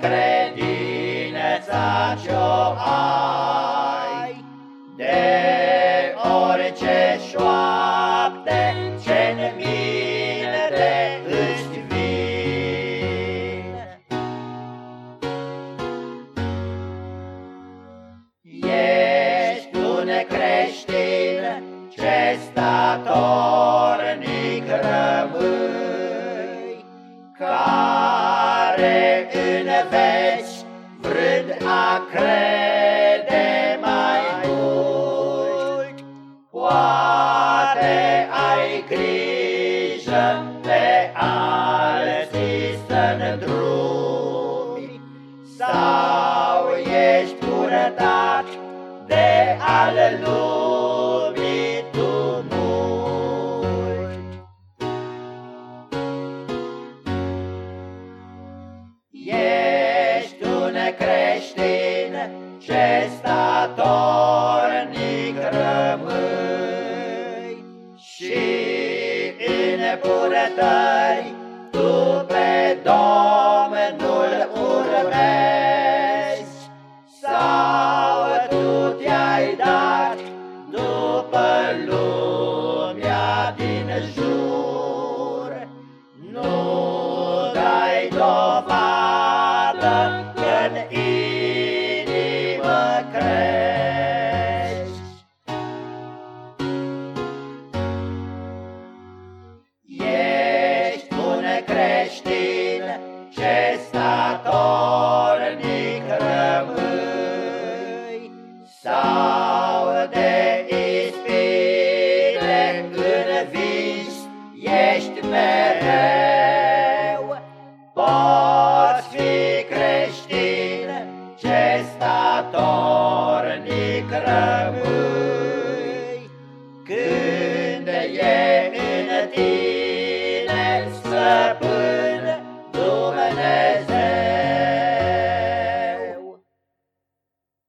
credința ce-o ai de orice șoapte ce-n minte îți vin. Ești un creștin ce statornic rămâi, care înveți vrând a crede mai mult, poate ai grijă pe alții să drumi, sau ești purătat de al lumii ce statornic rămâi și în purătări tu pe Domnul urmezi sau tu te-ai dat după lumea din jur. creștin ce statornic rămâi. Sau de ispire învins ești mereu. Poți fi creștin ce statornic rămâi. Când ești